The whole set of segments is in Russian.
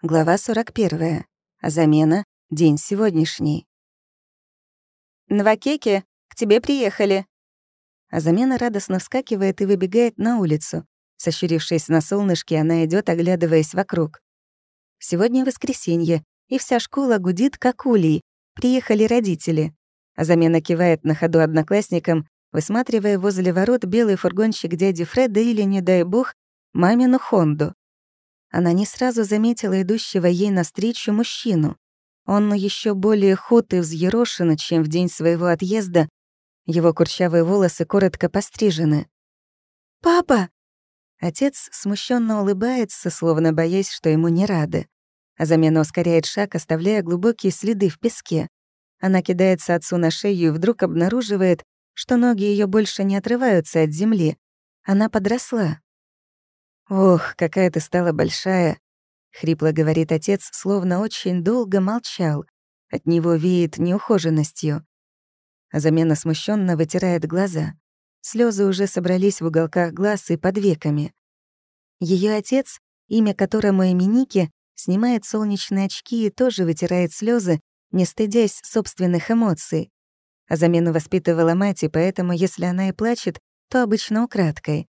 Глава 41. Замена. День сегодняшний. «Новакеки, к тебе приехали!» А замена радостно вскакивает и выбегает на улицу. Сощурившись на солнышке, она идет, оглядываясь вокруг. Сегодня воскресенье, и вся школа гудит, как улей. Приехали родители. А замена кивает на ходу одноклассникам, высматривая возле ворот белый фургончик дяди Фреда или, не дай бог, мамину Хонду. Она не сразу заметила идущего ей навстречу мужчину. Он еще более худ и взъерошен, чем в день своего отъезда. Его курчавые волосы коротко пострижены. «Папа!» Отец смущенно улыбается, словно боясь, что ему не рады. А замена ускоряет шаг, оставляя глубокие следы в песке. Она кидается отцу на шею и вдруг обнаруживает, что ноги ее больше не отрываются от земли. Она подросла. «Ох, какая ты стала большая!» — хрипло говорит отец, словно очень долго молчал. От него веет неухоженностью. Замена смущенно вытирает глаза. Слезы уже собрались в уголках глаз и под веками. Ее отец, имя которому Эминики, снимает солнечные очки и тоже вытирает слезы, не стыдясь собственных эмоций. А замену воспитывала мать, и поэтому, если она и плачет, то обычно украдкой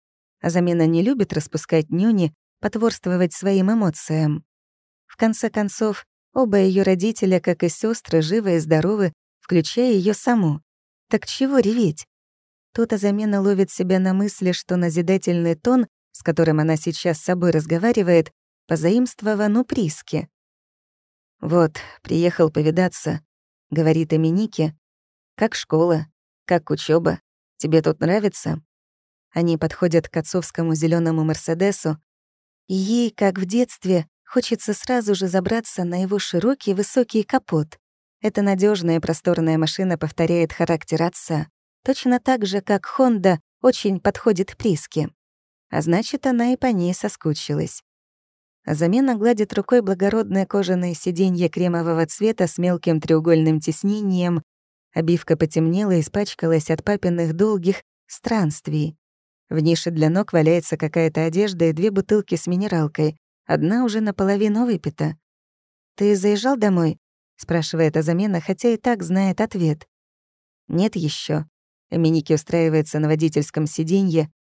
а замена не любит распускать нюни, потворствовать своим эмоциям. В конце концов, оба ее родителя, как и сестры, живы и здоровы, включая ее саму. Так чего реветь? Тут замена ловит себя на мысли, что назидательный тон, с которым она сейчас с собой разговаривает, позаимствован у Приски. «Вот, приехал повидаться», — говорит Аминике. «Как школа? Как учеба? Тебе тут нравится?» Они подходят к отцовскому зеленому Мерседесу, и ей, как в детстве, хочется сразу же забраться на его широкий высокий капот. Эта надежная просторная машина повторяет характер отца, точно так же, как Honda очень подходит Приске. А значит, она и по ней соскучилась. Замена гладит рукой благородное кожаное сиденье кремового цвета с мелким треугольным тиснением. Обивка потемнела и испачкалась от папиных долгих странствий. В нише для ног валяется какая-то одежда и две бутылки с минералкой. Одна уже наполовину выпита. «Ты заезжал домой?» — спрашивает Азамена, хотя и так знает ответ. «Нет еще. Миники устраивается на водительском сиденье.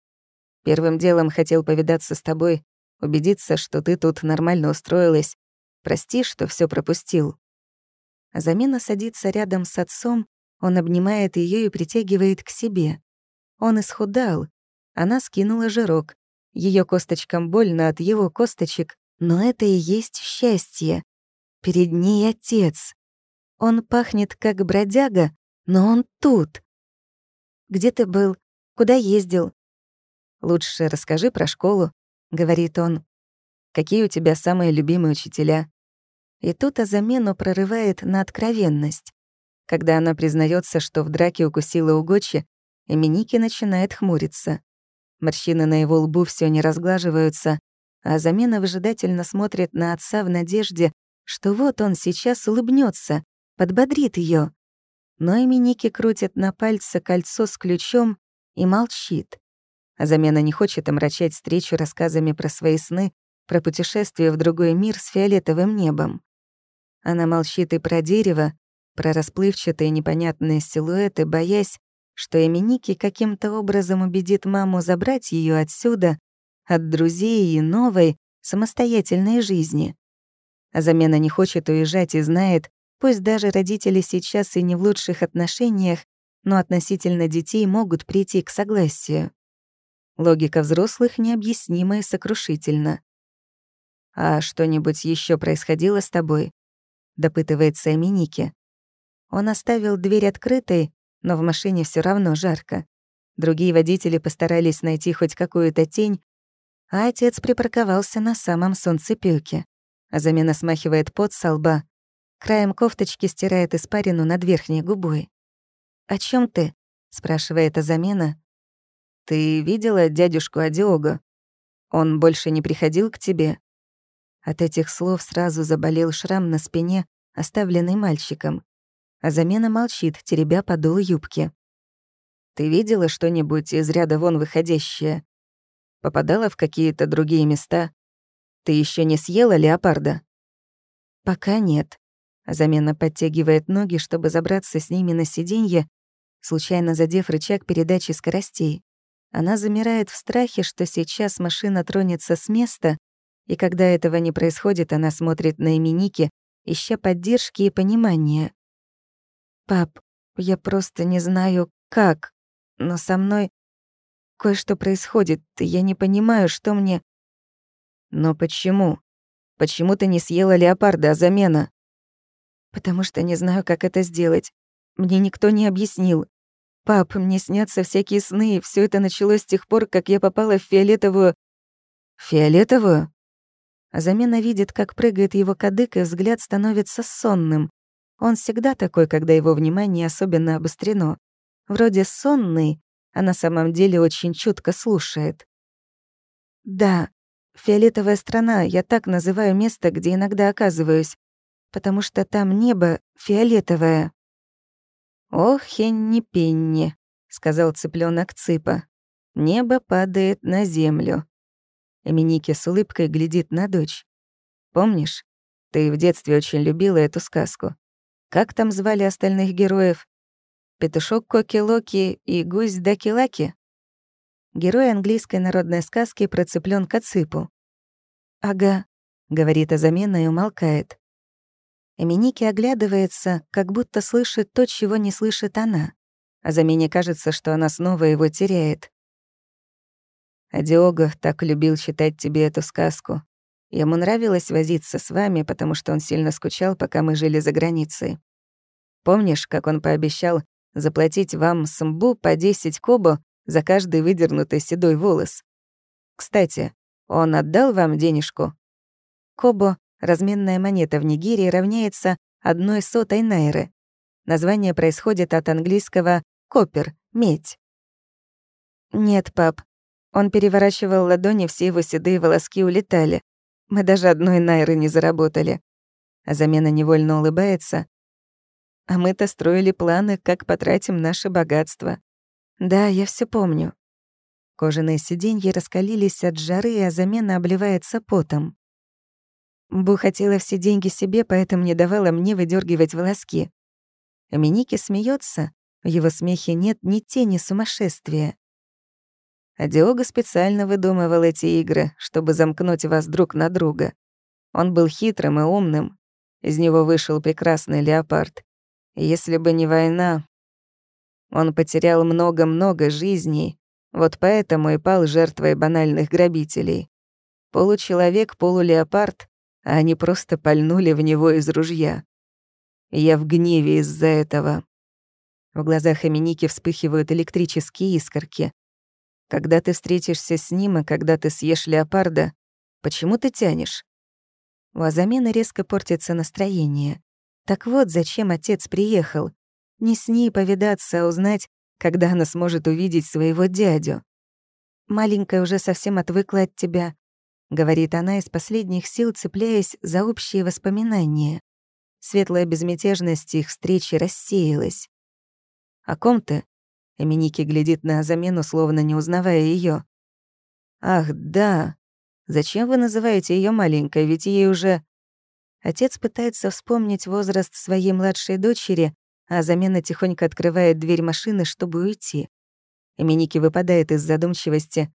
Первым делом хотел повидаться с тобой, убедиться, что ты тут нормально устроилась. Прости, что все пропустил». Замена садится рядом с отцом, он обнимает ее и притягивает к себе. Он исхудал, она скинула жирок. Ее косточкам больно от его косточек, но это и есть счастье. Перед ней отец. Он пахнет как бродяга, но он тут. «Где ты был? Куда ездил?» «Лучше расскажи про школу», — говорит он. «Какие у тебя самые любимые учителя?» И тут о замену прорывает на откровенность. Когда она признается, что в драке укусила Угочи, Эминики начинает хмуриться. Морщины на его лбу все не разглаживаются, а замена выжидательно смотрит на отца в надежде, что вот он сейчас улыбнется, подбодрит ее. Но Эминики крутит на пальце кольцо с ключом и молчит. А замена не хочет омрачать встречу рассказами про свои сны, про путешествие в другой мир с фиолетовым небом. Она молчит и про дерево, про расплывчатые непонятные силуэты, боясь, что Эминики каким-то образом убедит маму забрать ее отсюда, от друзей и новой, самостоятельной жизни. А замена не хочет уезжать и знает, пусть даже родители сейчас и не в лучших отношениях, но относительно детей могут прийти к согласию. Логика взрослых необъяснима и сокрушительна. «А что-нибудь еще происходило с тобой?» — допытывается Эминики. Он оставил дверь открытой, но в машине все равно жарко. Другие водители постарались найти хоть какую-то тень, а отец припарковался на самом солнцепёке. А замена смахивает пот со лба. Краем кофточки стирает испарину над верхней губой. «О чем ты?» — спрашивает замена. «Ты видела дядюшку Адиого? Он больше не приходил к тебе?» От этих слов сразу заболел шрам на спине, оставленный мальчиком а замена молчит, теребя подол юбки. «Ты видела что-нибудь из ряда вон выходящее? Попадала в какие-то другие места? Ты еще не съела леопарда?» «Пока нет». Замена подтягивает ноги, чтобы забраться с ними на сиденье, случайно задев рычаг передачи скоростей. Она замирает в страхе, что сейчас машина тронется с места, и когда этого не происходит, она смотрит на именики, ища поддержки и понимания. «Пап, я просто не знаю, как, но со мной кое-что происходит, и я не понимаю, что мне...» «Но почему? Почему ты не съела леопарда, а замена?» «Потому что не знаю, как это сделать. Мне никто не объяснил. Пап, мне снятся всякие сны, и всё это началось с тех пор, как я попала в фиолетовую... Фиолетовую? А замена видит, как прыгает его кадык, и взгляд становится сонным. Он всегда такой, когда его внимание особенно обострено. Вроде сонный, а на самом деле очень чутко слушает. Да, фиолетовая страна, я так называю место, где иногда оказываюсь, потому что там небо фиолетовое. «Ох, Хенни-Пенни», — сказал цыпленок Цыпа. «Небо падает на землю». Эминики с улыбкой глядит на дочь. «Помнишь, ты в детстве очень любила эту сказку. Как там звали остальных героев? Петушок Коки-Локи и гусь Даки-Лаки?» Герой английской народной сказки про цыпленка Цыпу. «Ага», — говорит Азамена и умолкает. Эминики оглядывается, как будто слышит то, чего не слышит она. А Замене кажется, что она снова его теряет. А Диого так любил читать тебе эту сказку. Ему нравилось возиться с вами, потому что он сильно скучал, пока мы жили за границей. Помнишь, как он пообещал заплатить вам самбу по 10 кобо за каждый выдернутый седой волос? Кстати, он отдал вам денежку? Кобо разменная монета в Нигерии равняется одной сотой найры. Название происходит от английского «копер» — «медь». «Нет, пап». Он переворачивал ладони, все его седые волоски улетали. Мы даже одной найры не заработали. А замена невольно улыбается. А мы-то строили планы, как потратим наше богатство. Да, я все помню. Кожаные сиденья раскалились от жары, а замена обливается потом. Бу хотела все деньги себе, поэтому не давала мне выдергивать волоски. Миники смеется, в его смехе нет ни тени сумасшествия. А Диого специально выдумывал эти игры, чтобы замкнуть вас друг на друга. Он был хитрым и умным. Из него вышел прекрасный леопард. И если бы не война, он потерял много-много жизней, вот поэтому и пал жертвой банальных грабителей. Получеловек, полулеопард а они просто пальнули в него из ружья. Я в гневе из-за этого. В глазах Аминики вспыхивают электрические искорки. Когда ты встретишься с ним и когда ты съешь леопарда, почему ты тянешь? У Азамена резко портится настроение. Так вот, зачем отец приехал. Не с ней повидаться, а узнать, когда она сможет увидеть своего дядю. Маленькая уже совсем отвыкла от тебя. — говорит она из последних сил, цепляясь за общие воспоминания. Светлая безмятежность их встречи рассеялась. «О ком ты?» Эминики глядит на замену, словно не узнавая ее. «Ах, да. Зачем вы называете ее маленькой, ведь ей уже...» Отец пытается вспомнить возраст своей младшей дочери, а замена тихонько открывает дверь машины, чтобы уйти. Эминики выпадает из задумчивости.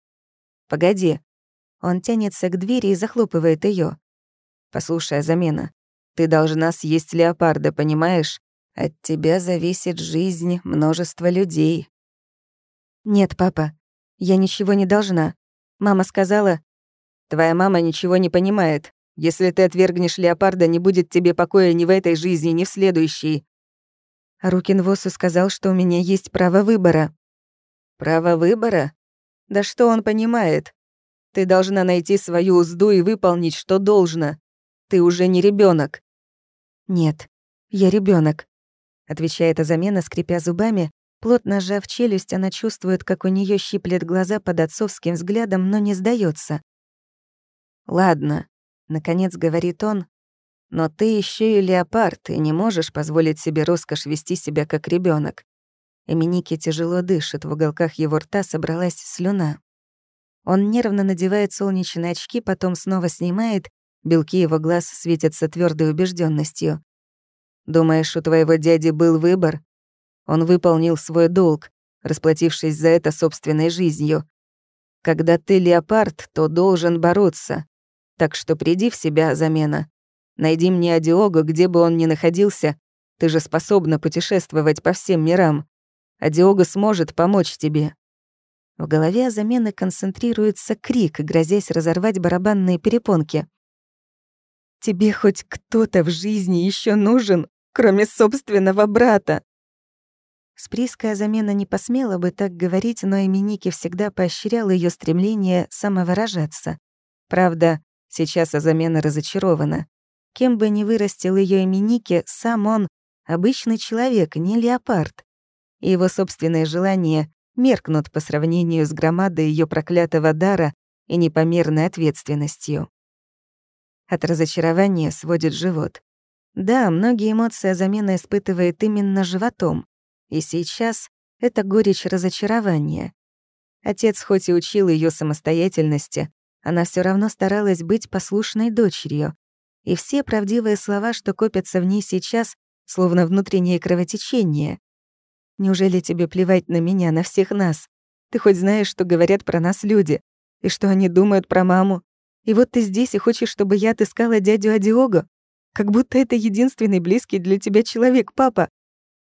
«Погоди, он тянется к двери и захлопывает ее. «Послушай, замена, ты должна съесть леопарда, понимаешь? От тебя зависит жизнь множества людей». «Нет, папа, я ничего не должна. Мама сказала...» «Твоя мама ничего не понимает. Если ты отвергнешь леопарда, не будет тебе покоя ни в этой жизни, ни в следующей». Рукин Восу сказал, что у меня есть право выбора. «Право выбора? Да что он понимает? Ты должна найти свою узду и выполнить, что должно. Ты уже не ребенок. Нет, я ребенок, отвечает Азамена, скрипя зубами. Плотно сжав челюсть, она чувствует, как у нее щиплет глаза под отцовским взглядом, но не сдается. Ладно, наконец говорит он, но ты еще и леопард, и не можешь позволить себе роскошь вести себя как ребенок. Эминики тяжело дышит, в уголках его рта собралась слюна. Он нервно надевает солнечные очки, потом снова снимает, Белки его глаз светятся твердой убежденностью. «Думаешь, у твоего дяди был выбор? Он выполнил свой долг, расплатившись за это собственной жизнью. Когда ты леопард, то должен бороться. Так что приди в себя, замена. Найди мне Адиога, где бы он ни находился. Ты же способна путешествовать по всем мирам. Адиога сможет помочь тебе». В голове замены концентрируется крик, грозясь разорвать барабанные перепонки. «Тебе хоть кто-то в жизни еще нужен, кроме собственного брата?» Сприйская замена не посмела бы так говорить, но Эминики всегда поощрял ее стремление самовыражаться. Правда, сейчас замена разочарована. Кем бы ни вырастил ее Эминики, сам он — обычный человек, не леопард. И его собственные желания меркнут по сравнению с громадой ее проклятого дара и непомерной ответственностью. От разочарования сводит живот. Да, многие эмоции замена испытывает именно животом, и сейчас это горечь разочарования. Отец хоть и учил ее самостоятельности, она все равно старалась быть послушной дочерью. И все правдивые слова, что копятся в ней сейчас, словно внутреннее кровотечение. Неужели тебе плевать на меня, на всех нас? Ты хоть знаешь, что говорят про нас люди? И что они думают про маму? И вот ты здесь и хочешь, чтобы я отыскала дядю Адиого? Как будто это единственный близкий для тебя человек, папа.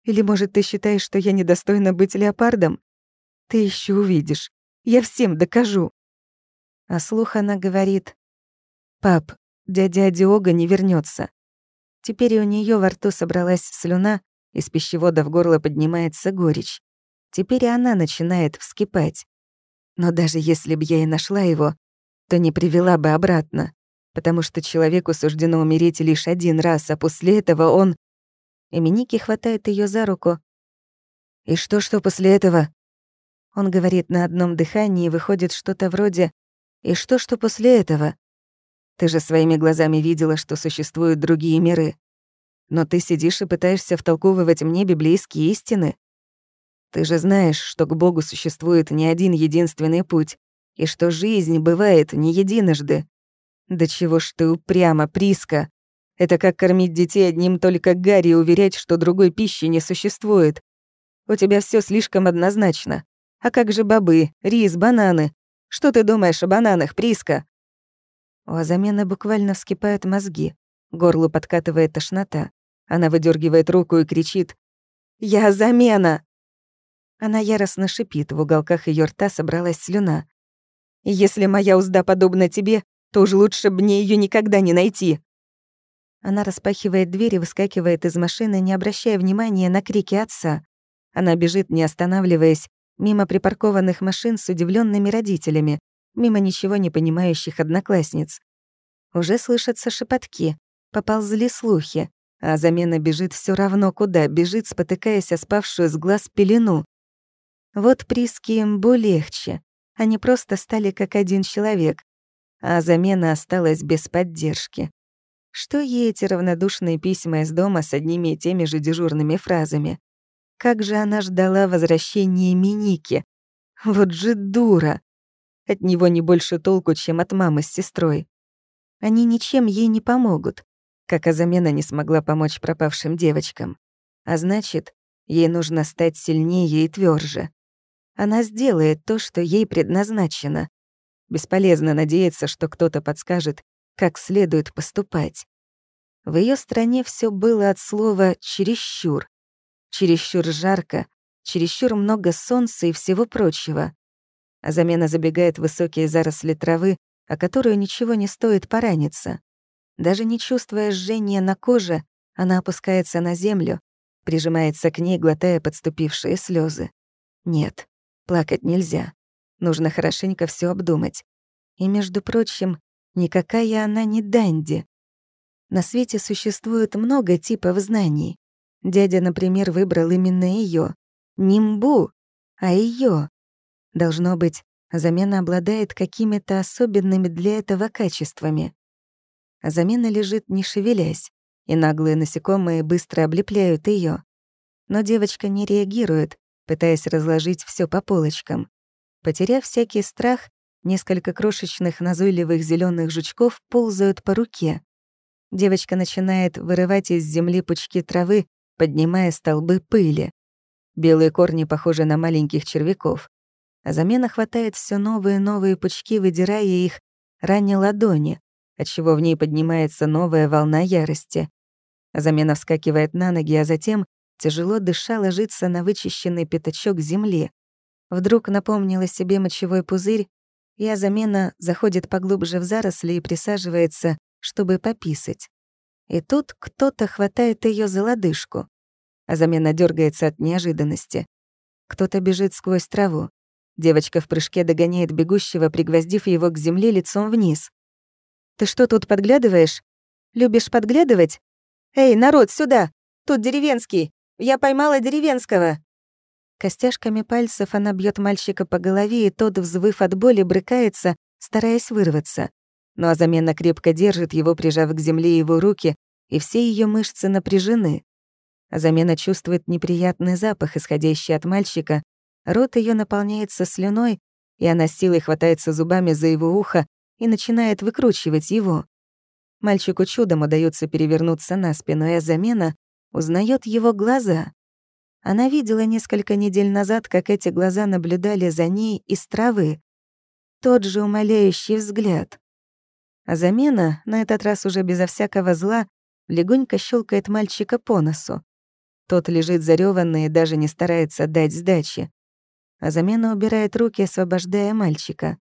Или, может, ты считаешь, что я недостойна быть леопардом? Ты еще увидишь. Я всем докажу. А слух она говорит. Пап, дядя Диога не вернется. Теперь у нее во рту собралась слюна, из пищевода в горло поднимается горечь. Теперь и она начинает вскипать. Но даже если бы я и нашла его, то не привела бы обратно, потому что человеку суждено умереть лишь один раз, а после этого он Эминики хватает ее за руку. «И что, что после этого?» Он говорит на одном дыхании, и выходит что-то вроде «И что, что после этого?» Ты же своими глазами видела, что существуют другие миры. Но ты сидишь и пытаешься втолковывать мне библейские истины. Ты же знаешь, что к Богу существует не один единственный путь, и что жизнь бывает не единожды. Да чего ж ты упрямо, Приска? Это как кормить детей одним только Гарри и уверять, что другой пищи не существует. У тебя все слишком однозначно. А как же бобы, рис, бананы? Что ты думаешь о бананах, Приска?» У Азамены буквально вскипают мозги. Горлу подкатывает тошнота. Она выдергивает руку и кричит «Я замена!» Она яростно шипит, в уголках ее рта собралась слюна. «Если моя узда подобна тебе, то уж лучше бы мне ее никогда не найти. Она распахивает дверь и выскакивает из машины, не обращая внимания на крики отца. Она бежит, не останавливаясь, мимо припаркованных машин с удивленными родителями, мимо ничего не понимающих одноклассниц. Уже слышатся шепотки, поползли слухи, а замена бежит все равно куда, бежит, спотыкаясь о спавшую с глаз пелену. Вот Приски Мбу легче. Они просто стали как один человек, а замена осталась без поддержки. Что ей эти равнодушные письма из дома с одними и теми же дежурными фразами? Как же она ждала возвращения Миники? Вот же дура! От него не больше толку, чем от мамы с сестрой. Они ничем ей не помогут, как Азамена не смогла помочь пропавшим девочкам. А значит, ей нужно стать сильнее и тверже. Она сделает то, что ей предназначено. Бесполезно надеяться, что кто-то подскажет, как следует поступать. В ее стране все было от слова «чересчур». Чересчур жарко, чересчур много солнца и всего прочего. А замена забегает высокие заросли травы, о которую ничего не стоит пораниться. Даже не чувствуя жжения на коже, она опускается на землю, прижимается к ней, глотая подступившие слезы. Нет, плакать нельзя. Нужно хорошенько все обдумать. И, между прочим, Никакая она не Данди. На свете существует много типов знаний. Дядя, например, выбрал именно ее, Не Мбу, а ее. Должно быть, замена обладает какими-то особенными для этого качествами. замена лежит, не шевелясь, и наглые насекомые быстро облепляют ее. Но девочка не реагирует, пытаясь разложить все по полочкам. Потеряв всякий страх, Несколько крошечных назойливых зеленых жучков ползают по руке. Девочка начинает вырывать из земли пучки травы, поднимая столбы пыли. Белые корни похожи на маленьких червяков. А замена хватает все новые и новые пучки, выдирая их ранее ладони, отчего в ней поднимается новая волна ярости. А замена вскакивает на ноги, а затем, тяжело дыша, ложится на вычищенный пятачок земли. Вдруг напомнила себе мочевой пузырь и замена заходит поглубже в заросли и присаживается, чтобы пописать. И тут кто-то хватает ее за лодыжку. А замена дергается от неожиданности. Кто-то бежит сквозь траву. Девочка в прыжке догоняет бегущего, пригвоздив его к земле лицом вниз. «Ты что тут подглядываешь? Любишь подглядывать? Эй, народ, сюда! Тут деревенский! Я поймала деревенского!» Костяшками пальцев она бьет мальчика по голове, и тот, взвыв от боли, брыкается, стараясь вырваться. Но Азамена крепко держит его, прижав к земле его руки, и все ее мышцы напряжены. Азамена чувствует неприятный запах, исходящий от мальчика. Рот ее наполняется слюной, и она силой хватается зубами за его ухо и начинает выкручивать его. Мальчику чудом удается перевернуться на спину, и Азамена узнает его глаза. Она видела несколько недель назад, как эти глаза наблюдали за ней из травы. Тот же умоляющий взгляд. А замена, на этот раз уже безо всякого зла, легонько щелкает мальчика по носу. Тот лежит зарёванный и даже не старается дать сдачи. А замена убирает руки, освобождая мальчика.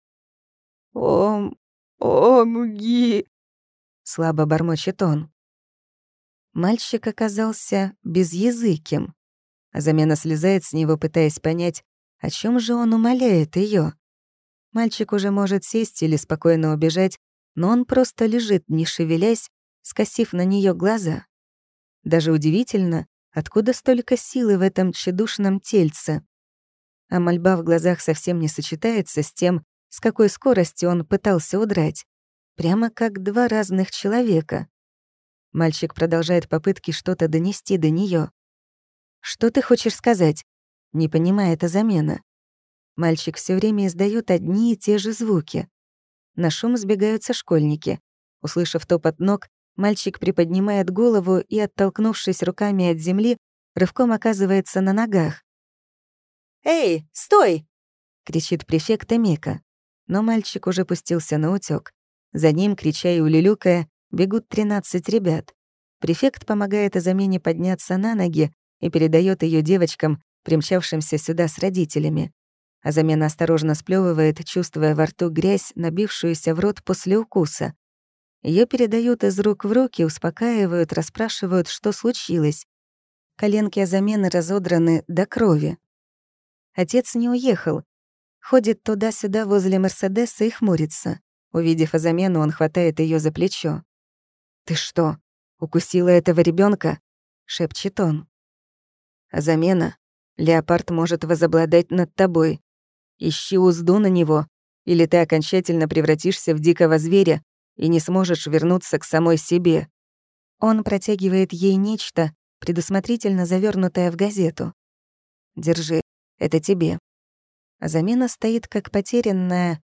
«Ом... омги...» — слабо бормочет он. Мальчик оказался безязыким. А замена слезает с него, пытаясь понять, о чем же он умоляет ее. Мальчик уже может сесть или спокойно убежать, но он просто лежит, не шевелясь, скосив на нее глаза. Даже удивительно, откуда столько силы в этом тщедушном тельце. А мольба в глазах совсем не сочетается с тем, с какой скоростью он пытался удрать. Прямо как два разных человека. Мальчик продолжает попытки что-то донести до нее. «Что ты хочешь сказать?» Не понимая, это замена. Мальчик все время издает одни и те же звуки. На шум сбегаются школьники. Услышав топот ног, мальчик приподнимает голову и, оттолкнувшись руками от земли, рывком оказывается на ногах. «Эй, стой!» — кричит префект Эмека. Но мальчик уже пустился на утёк. За ним, крича и улюлюкая, бегут 13 ребят. Префект помогает Азамене подняться на ноги, и передает ее девочкам, примчавшимся сюда с родителями. А замена осторожно сплевывает, чувствуя во рту грязь, набившуюся в рот после укуса. Ее передают из рук в руки, успокаивают, расспрашивают, что случилось. Коленки замены разодраны до крови. Отец не уехал. Ходит туда-сюда возле Мерседеса и хмурится. Увидев замену, он хватает ее за плечо. «Ты что, укусила этого ребенка? шепчет он. Замена — леопард может возобладать над тобой. Ищи узду на него, или ты окончательно превратишься в дикого зверя и не сможешь вернуться к самой себе. Он протягивает ей нечто, предусмотрительно завернутое в газету. «Держи, это тебе». А замена стоит как потерянная,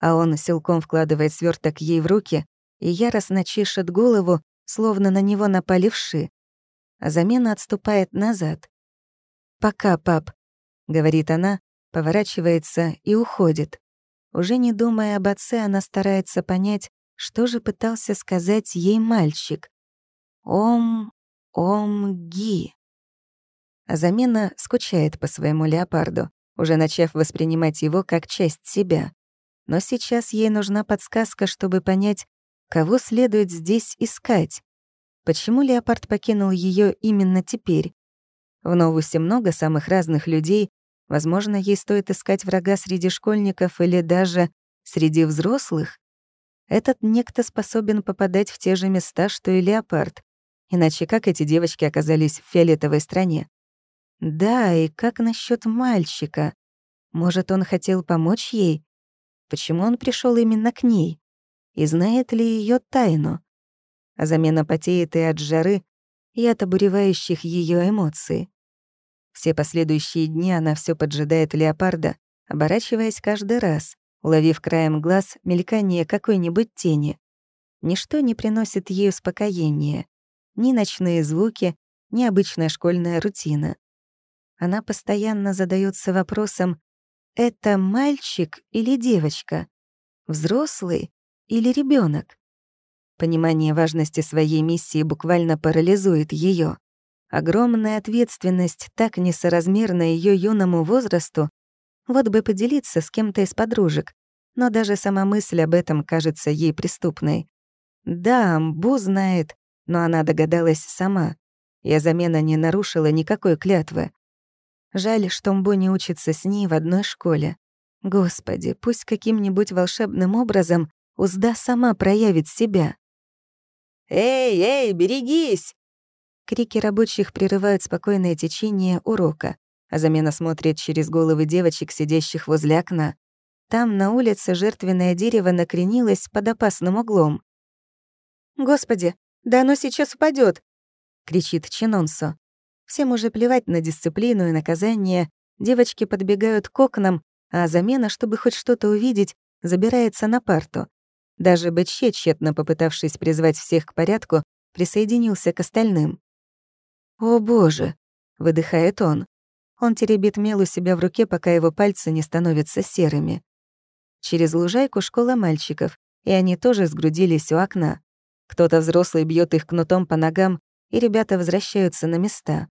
а он силком вкладывает сверток ей в руки и яростно чешет голову, словно на него напали вши. А замена отступает назад. «Пока, пап», — говорит она, поворачивается и уходит. Уже не думая об отце, она старается понять, что же пытался сказать ей мальчик. «Ом... ом-ги». А замена скучает по своему леопарду, уже начав воспринимать его как часть себя. Но сейчас ей нужна подсказка, чтобы понять, кого следует здесь искать. Почему леопард покинул ее именно теперь? В Новусе много самых разных людей. Возможно, ей стоит искать врага среди школьников или даже среди взрослых. Этот некто способен попадать в те же места, что и леопард. Иначе как эти девочки оказались в фиолетовой стране? Да, и как насчет мальчика? Может, он хотел помочь ей? Почему он пришел именно к ней? И знает ли ее тайну? А замена потеет и от жары, и от обуревающих ее эмоций. Все последующие дни она все поджидает леопарда, оборачиваясь каждый раз, уловив краем глаз мелькание какой-нибудь тени. Ничто не приносит ей успокоения. Ни ночные звуки, ни обычная школьная рутина. Она постоянно задается вопросом, это мальчик или девочка? Взрослый или ребенок? Понимание важности своей миссии буквально парализует ее. Огромная ответственность так несоразмерна ее юному возрасту, вот бы поделиться с кем-то из подружек, но даже сама мысль об этом кажется ей преступной. Да, Бу знает, но она догадалась сама. Я замена не нарушила никакой клятвы. Жаль, что Мбо не учится с ней в одной школе. Господи, пусть каким-нибудь волшебным образом Узда сама проявит себя. «Эй, эй, берегись!» Крики рабочих прерывают спокойное течение урока, а замена смотрит через головы девочек, сидящих возле окна. Там, на улице, жертвенное дерево накренилось под опасным углом. «Господи, да оно сейчас упадет! кричит Чинонсо. Всем уже плевать на дисциплину и наказание. Девочки подбегают к окнам, а замена, чтобы хоть что-то увидеть, забирается на парту. Даже Бэтче, тщетно попытавшись призвать всех к порядку, присоединился к остальным. «О боже!» — выдыхает он. Он теребит мел у себя в руке, пока его пальцы не становятся серыми. Через лужайку школа мальчиков, и они тоже сгрудились у окна. Кто-то взрослый бьет их кнутом по ногам, и ребята возвращаются на места.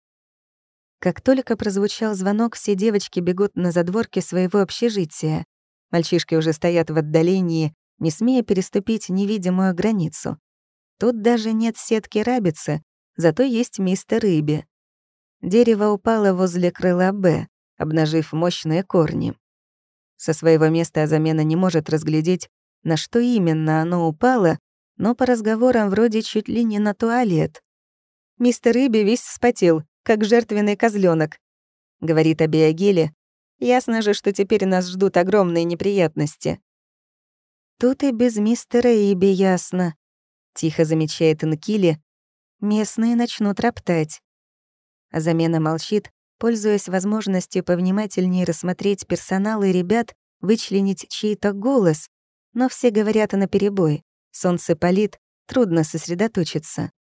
Как только прозвучал звонок, все девочки бегут на задворке своего общежития. Мальчишки уже стоят в отдалении, не смея переступить невидимую границу. Тут даже нет сетки рабицы, зато есть мистер Рыби. Дерево упало возле крыла «Б», обнажив мощные корни. Со своего места замена не может разглядеть, на что именно оно упало, но по разговорам вроде чуть ли не на туалет. Мистер Иби весь вспотел, как жертвенный козленок, говорит Абиагиле. Ясно же, что теперь нас ждут огромные неприятности. Тут и без мистера Иби ясно, тихо замечает Инкили. Местные начнут роптать. А замена молчит, пользуясь возможностью повнимательнее рассмотреть персонал и ребят, вычленить чей-то голос, но все говорят наперебой. Солнце палит, трудно сосредоточиться.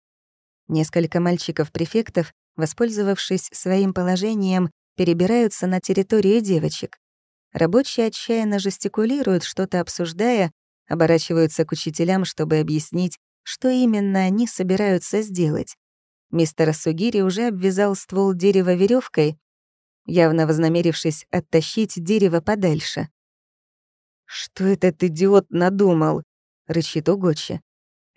Несколько мальчиков-префектов, воспользовавшись своим положением, перебираются на территорию девочек. Рабочие отчаянно жестикулируют, что-то обсуждая, оборачиваются к учителям, чтобы объяснить, что именно они собираются сделать. Мистер Сугири уже обвязал ствол дерева веревкой, явно вознамерившись оттащить дерево подальше. «Что этот идиот надумал?» — рычит Угочи.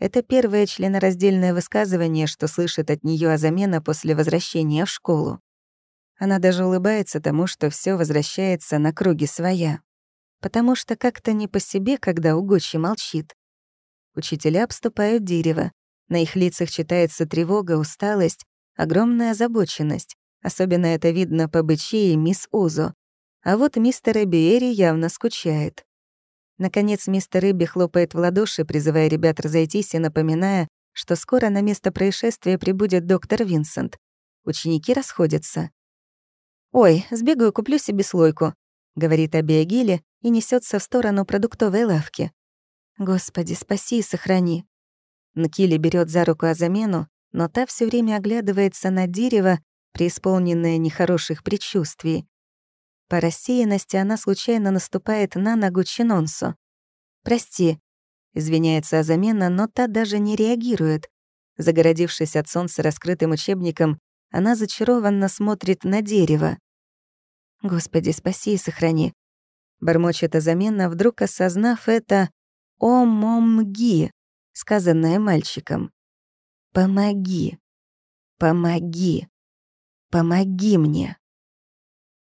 Это первое членораздельное высказывание, что слышит от нее Азамена после возвращения в школу. Она даже улыбается тому, что все возвращается на круги своя. Потому что как-то не по себе, когда Угочи молчит. Учителя обступают дерево. На их лицах читается тревога, усталость, огромная озабоченность. Особенно это видно по быче и мисс Узу. А вот мистер Эбиэри явно скучает. Наконец мистер Ибби хлопает в ладоши, призывая ребят разойтись и напоминая, что скоро на место происшествия прибудет доктор Винсент. Ученики расходятся. «Ой, сбегаю, куплю себе слойку», — говорит Абиагиле и несется в сторону продуктовой лавки. «Господи, спаси и сохрани». Нкили берет за руку Азамену, но та все время оглядывается на дерево, преисполненное нехороших предчувствий. По рассеянности она случайно наступает на ногу Чинонсу. «Прости», — извиняется Азамена, но та даже не реагирует. Загородившись от солнца раскрытым учебником, она зачарованно смотрит на дерево. «Господи, спаси и сохрани», — бормочет Азамена, вдруг осознав это «Омомги», сказанное мальчиком. «Помоги, помоги, помоги мне».